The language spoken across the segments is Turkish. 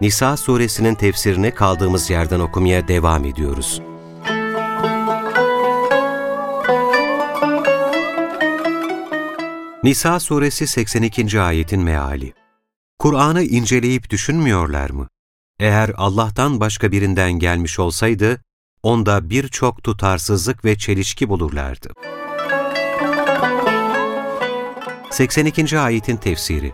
Nisa suresinin tefsirini kaldığımız yerden okumaya devam ediyoruz. Nisa suresi 82. ayetin meali Kur'an'ı inceleyip düşünmüyorlar mı? Eğer Allah'tan başka birinden gelmiş olsaydı, onda birçok tutarsızlık ve çelişki bulurlardı. 82. ayetin tefsiri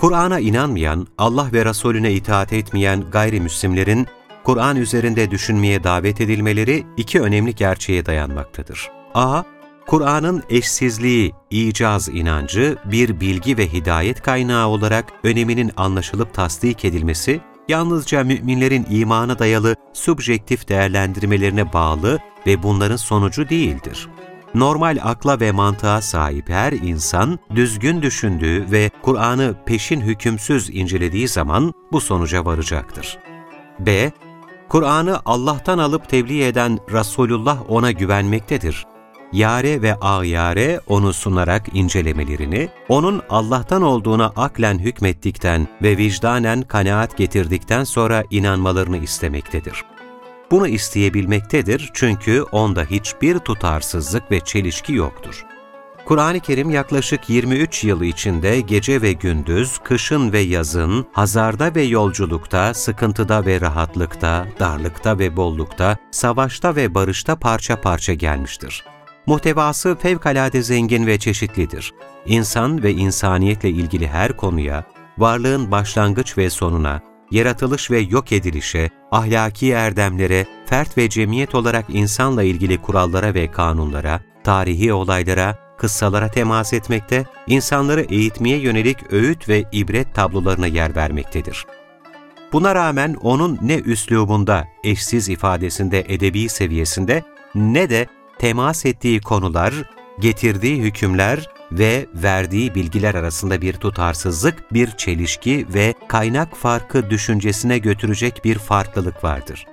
Kur'an'a inanmayan, Allah ve Resulüne itaat etmeyen gayrimüslimlerin Kur'an üzerinde düşünmeye davet edilmeleri iki önemli gerçeğe dayanmaktadır. a. Kur'an'ın eşsizliği, icaz inancı bir bilgi ve hidayet kaynağı olarak öneminin anlaşılıp tasdik edilmesi, yalnızca müminlerin imana dayalı subjektif değerlendirmelerine bağlı ve bunların sonucu değildir normal akla ve mantığa sahip her insan düzgün düşündüğü ve Kur'an'ı peşin hükümsüz incelediği zaman bu sonuca varacaktır. B. Kur'an'ı Allah'tan alıp tebliğ eden Resulullah ona güvenmektedir. Yare ve ağyare onu sunarak incelemelerini, onun Allah'tan olduğuna aklen hükmettikten ve vicdanen kanaat getirdikten sonra inanmalarını istemektedir bunu isteyebilmektedir çünkü onda hiçbir tutarsızlık ve çelişki yoktur. Kur'an-ı Kerim yaklaşık 23 yılı içinde gece ve gündüz, kışın ve yazın, hazarda ve yolculukta, sıkıntıda ve rahatlıkta, darlıkta ve bollukta, savaşta ve barışta parça parça gelmiştir. Muhtevası fevkalade zengin ve çeşitlidir. İnsan ve insaniyetle ilgili her konuya, varlığın başlangıç ve sonuna, yaratılış ve yok edilişe, ahlaki erdemlere, fert ve cemiyet olarak insanla ilgili kurallara ve kanunlara, tarihi olaylara, kıssalara temas etmekte, insanları eğitmeye yönelik öğüt ve ibret tablolarına yer vermektedir. Buna rağmen onun ne üslubunda, eşsiz ifadesinde, edebi seviyesinde ne de temas ettiği konular, getirdiği hükümler ve verdiği bilgiler arasında bir tutarsızlık, bir çelişki ve kaynak farkı düşüncesine götürecek bir farklılık vardır.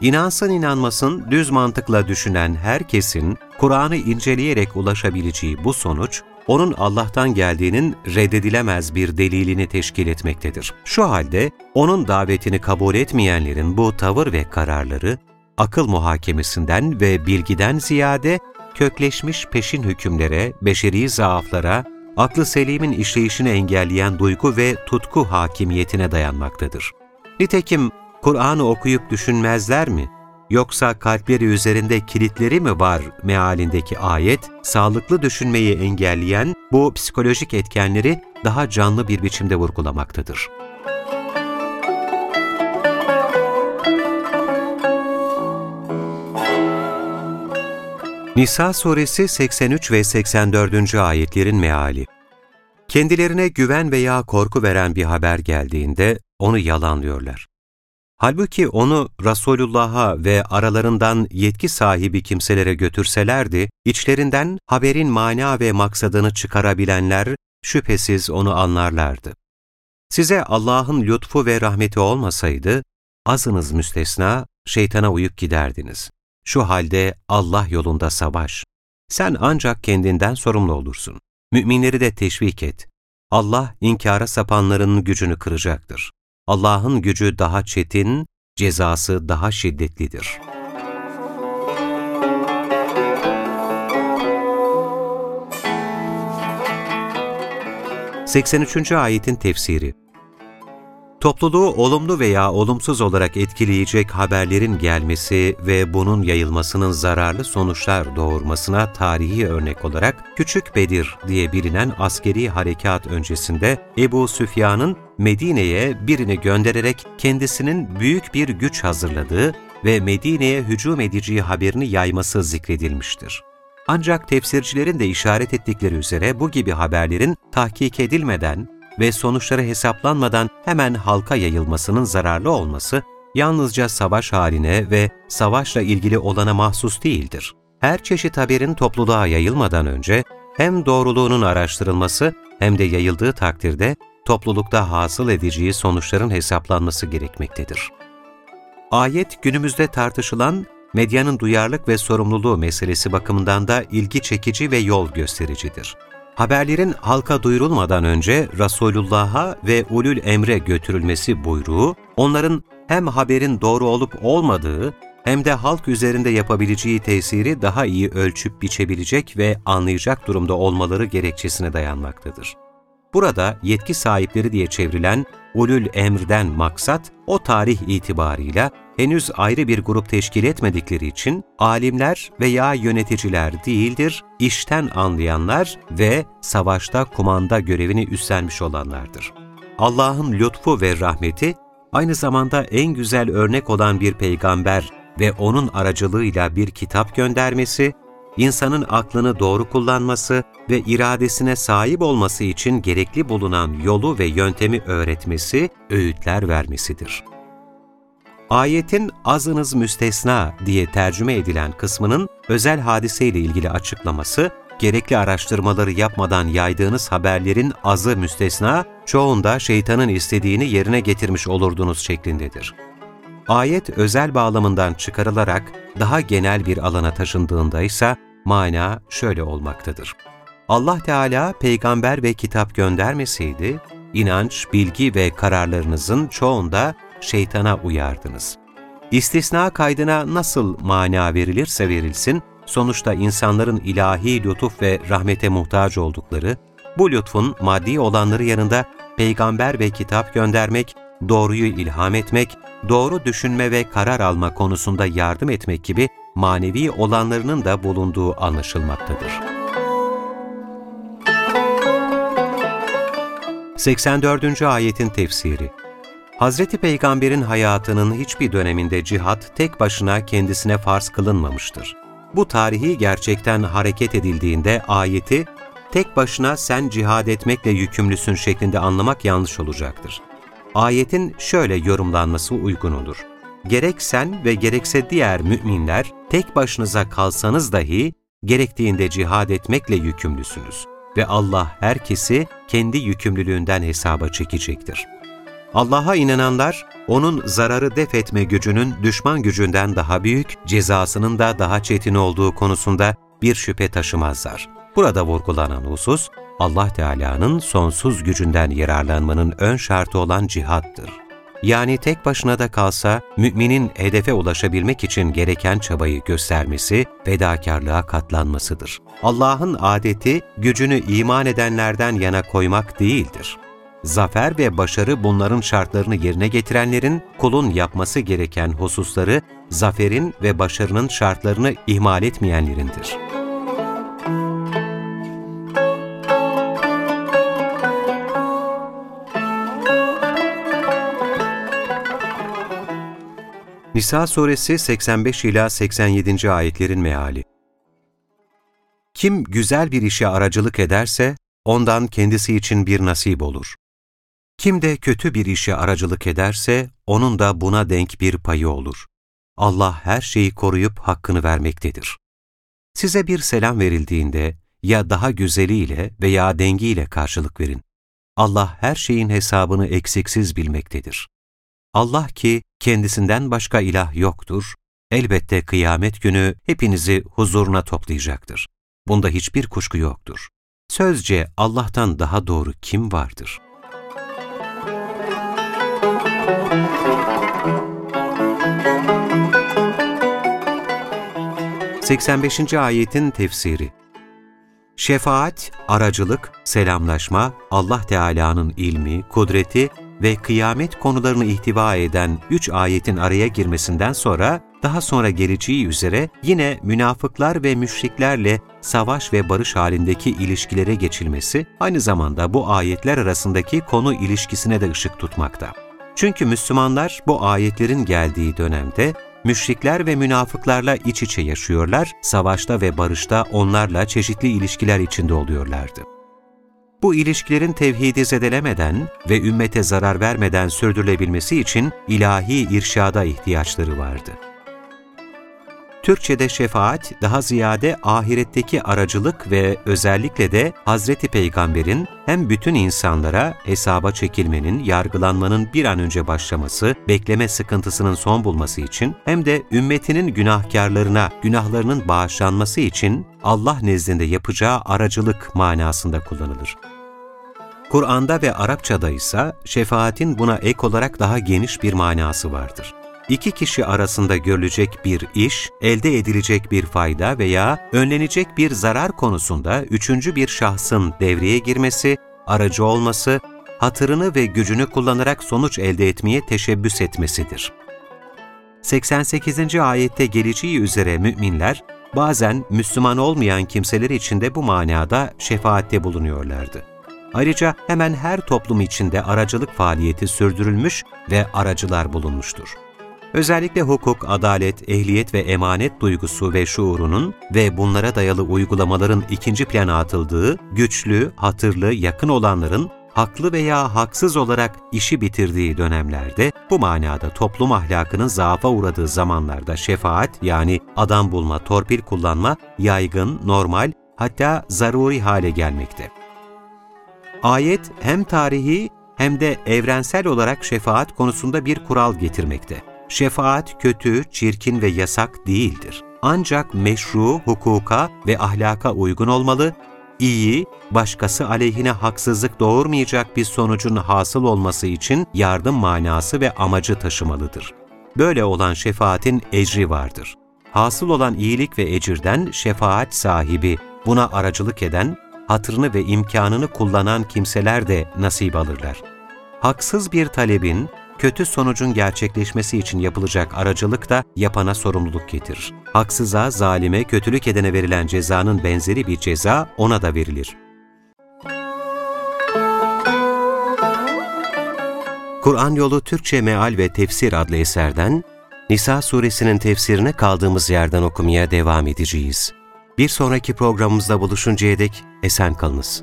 İnansın inanmasın, düz mantıkla düşünen herkesin Kur'an'ı inceleyerek ulaşabileceği bu sonuç, onun Allah'tan geldiğinin reddedilemez bir delilini teşkil etmektedir. Şu halde onun davetini kabul etmeyenlerin bu tavır ve kararları, akıl muhakemesinden ve bilgiden ziyade kökleşmiş peşin hükümlere, beşeri zaaflara, aklı selimin işleyişini engelleyen duygu ve tutku hakimiyetine dayanmaktadır. Nitekim Kur'an'ı okuyup düşünmezler mi? Yoksa kalpleri üzerinde kilitleri mi var mealindeki ayet, sağlıklı düşünmeyi engelleyen bu psikolojik etkenleri daha canlı bir biçimde vurgulamaktadır. Nisa suresi 83 ve 84. ayetlerin meali Kendilerine güven veya korku veren bir haber geldiğinde onu yalanlıyorlar. Halbuki onu Resulullah'a ve aralarından yetki sahibi kimselere götürselerdi, içlerinden haberin mana ve maksadını çıkarabilenler şüphesiz onu anlarlardı. Size Allah'ın lütfu ve rahmeti olmasaydı, azınız müstesna şeytana uyup giderdiniz. Şu halde Allah yolunda savaş. Sen ancak kendinden sorumlu olursun. Müminleri de teşvik et. Allah inkara sapanların gücünü kıracaktır. Allah'ın gücü daha çetin, cezası daha şiddetlidir. Seksen üçüncü ayetin tefsiri Topluluğu olumlu veya olumsuz olarak etkileyecek haberlerin gelmesi ve bunun yayılmasının zararlı sonuçlar doğurmasına tarihi örnek olarak Küçük Bedir diye bilinen askeri harekat öncesinde Ebu Süfyan'ın Medine'ye birini göndererek kendisinin büyük bir güç hazırladığı ve Medine'ye hücum edeceği haberini yayması zikredilmiştir. Ancak tefsircilerin de işaret ettikleri üzere bu gibi haberlerin tahkik edilmeden ve sonuçları hesaplanmadan hemen halka yayılmasının zararlı olması, yalnızca savaş haline ve savaşla ilgili olana mahsus değildir. Her çeşit haberin topluluğa yayılmadan önce hem doğruluğunun araştırılması hem de yayıldığı takdirde toplulukta hasıl edeceği sonuçların hesaplanması gerekmektedir. Ayet günümüzde tartışılan medyanın duyarlılık ve sorumluluğu meselesi bakımından da ilgi çekici ve yol göstericidir. Haberlerin halka duyurulmadan önce Resulullah'a ve ulul emre götürülmesi buyruğu, onların hem haberin doğru olup olmadığı hem de halk üzerinde yapabileceği tesiri daha iyi ölçüp biçebilecek ve anlayacak durumda olmaları gerekçesine dayanmaktadır. Burada yetki sahipleri diye çevrilen ulul emrden maksat, o tarih itibarıyla henüz ayrı bir grup teşkil etmedikleri için alimler veya yöneticiler değildir, işten anlayanlar ve savaşta kumanda görevini üstlenmiş olanlardır. Allah'ın lütfu ve rahmeti, aynı zamanda en güzel örnek olan bir peygamber ve onun aracılığıyla bir kitap göndermesi, insanın aklını doğru kullanması ve iradesine sahip olması için gerekli bulunan yolu ve yöntemi öğretmesi, öğütler vermesidir. Ayetin azınız müstesna diye tercüme edilen kısmının özel hadiseyle ilgili açıklaması, gerekli araştırmaları yapmadan yaydığınız haberlerin azı müstesna, çoğunda şeytanın istediğini yerine getirmiş olurdunuz şeklindedir. Ayet özel bağlamından çıkarılarak daha genel bir alana taşındığında ise mana şöyle olmaktadır. Allah Teala peygamber ve kitap göndermeseydi, inanç, bilgi ve kararlarınızın çoğunda şeytana uyardınız. İstisna kaydına nasıl mana verilirse verilsin, sonuçta insanların ilahi lütuf ve rahmete muhtaç oldukları, bu lütfun maddi olanları yanında peygamber ve kitap göndermek, doğruyu ilham etmek, doğru düşünme ve karar alma konusunda yardım etmek gibi manevi olanlarının da bulunduğu anlaşılmaktadır. 84. Ayetin Tefsiri Hazreti Peygamber'in hayatının hiçbir döneminde cihat tek başına kendisine farz kılınmamıştır. Bu tarihi gerçekten hareket edildiğinde ayeti, tek başına sen cihad etmekle yükümlüsün şeklinde anlamak yanlış olacaktır. Ayetin şöyle yorumlanması uygun olur. Gerek sen ve gerekse diğer müminler tek başınıza kalsanız dahi gerektiğinde cihad etmekle yükümlüsünüz ve Allah herkesi kendi yükümlülüğünden hesaba çekecektir. Allah'a inananlar, onun zararı def etme gücünün düşman gücünden daha büyük, cezasının da daha çetin olduğu konusunda bir şüphe taşımazlar. Burada vurgulanan husus, Allah Teala'nın sonsuz gücünden yararlanmanın ön şartı olan cihattır. Yani tek başına da kalsa, müminin hedefe ulaşabilmek için gereken çabayı göstermesi, fedakarlığa katlanmasıdır. Allah'ın adeti, gücünü iman edenlerden yana koymak değildir. Zafer ve başarı bunların şartlarını yerine getirenlerin kulun yapması gereken hususları, zaferin ve başarının şartlarını ihmal etmeyenlerindir. Nisa suresi 85 ila 87. ayetlerin meali. Kim güzel bir işe aracılık ederse ondan kendisi için bir nasip olur. Kim de kötü bir işe aracılık ederse, onun da buna denk bir payı olur. Allah her şeyi koruyup hakkını vermektedir. Size bir selam verildiğinde, ya daha güzeliyle veya dengiyle karşılık verin. Allah her şeyin hesabını eksiksiz bilmektedir. Allah ki kendisinden başka ilah yoktur, elbette kıyamet günü hepinizi huzuruna toplayacaktır. Bunda hiçbir kuşku yoktur. Sözce Allah'tan daha doğru kim vardır?'' 85. ayetin tefsiri Şefaat, aracılık, selamlaşma, Allah Teala'nın ilmi, kudreti ve kıyamet konularını ihtiva eden üç ayetin araya girmesinden sonra, daha sonra geleceği üzere yine münafıklar ve müşriklerle savaş ve barış halindeki ilişkilere geçilmesi, aynı zamanda bu ayetler arasındaki konu ilişkisine de ışık tutmakta. Çünkü Müslümanlar bu ayetlerin geldiği dönemde müşrikler ve münafıklarla iç içe yaşıyorlar, savaşta ve barışta onlarla çeşitli ilişkiler içinde oluyorlardı. Bu ilişkilerin tevhidi zedelemeden ve ümmete zarar vermeden sürdürülebilmesi için ilahi irşada ihtiyaçları vardı. Türkçe'de şefaat daha ziyade ahiretteki aracılık ve özellikle de Hazreti Peygamber'in hem bütün insanlara hesaba çekilmenin, yargılanmanın bir an önce başlaması, bekleme sıkıntısının son bulması için hem de ümmetinin günahkarlarına günahlarının bağışlanması için Allah nezdinde yapacağı aracılık manasında kullanılır. Kur'an'da ve Arapçada ise şefaatin buna ek olarak daha geniş bir manası vardır iki kişi arasında görülecek bir iş, elde edilecek bir fayda veya önlenecek bir zarar konusunda üçüncü bir şahsın devreye girmesi, aracı olması, hatırını ve gücünü kullanarak sonuç elde etmeye teşebbüs etmesidir. 88. ayette geleceği üzere müminler, bazen Müslüman olmayan kimseler için de bu manada şefaatte bulunuyorlardı. Ayrıca hemen her toplum içinde aracılık faaliyeti sürdürülmüş ve aracılar bulunmuştur. Özellikle hukuk, adalet, ehliyet ve emanet duygusu ve şuurunun ve bunlara dayalı uygulamaların ikinci plana atıldığı, güçlü, hatırlı, yakın olanların haklı veya haksız olarak işi bitirdiği dönemlerde, bu manada toplum ahlakının zaafa uğradığı zamanlarda şefaat yani adam bulma, torpil kullanma yaygın, normal hatta zaruri hale gelmekte. Ayet hem tarihi hem de evrensel olarak şefaat konusunda bir kural getirmekte. Şefaat kötü, çirkin ve yasak değildir. Ancak meşru, hukuka ve ahlaka uygun olmalı, iyi, başkası aleyhine haksızlık doğurmayacak bir sonucun hasıl olması için yardım manası ve amacı taşımalıdır. Böyle olan şefaatin ecri vardır. Hasıl olan iyilik ve ecirden şefaat sahibi, buna aracılık eden, hatırını ve imkanını kullanan kimseler de nasip alırlar. Haksız bir talebin, kötü sonucun gerçekleşmesi için yapılacak aracılık da yapana sorumluluk getirir. Haksıza, zalime, kötülük edene verilen cezanın benzeri bir ceza ona da verilir. Kur'an Yolu Türkçe Meal ve Tefsir adlı eserden Nisa suresinin tefsirini kaldığımız yerden okumaya devam edeceğiz. Bir sonraki programımızda buluşuncaya dek esen kalınız.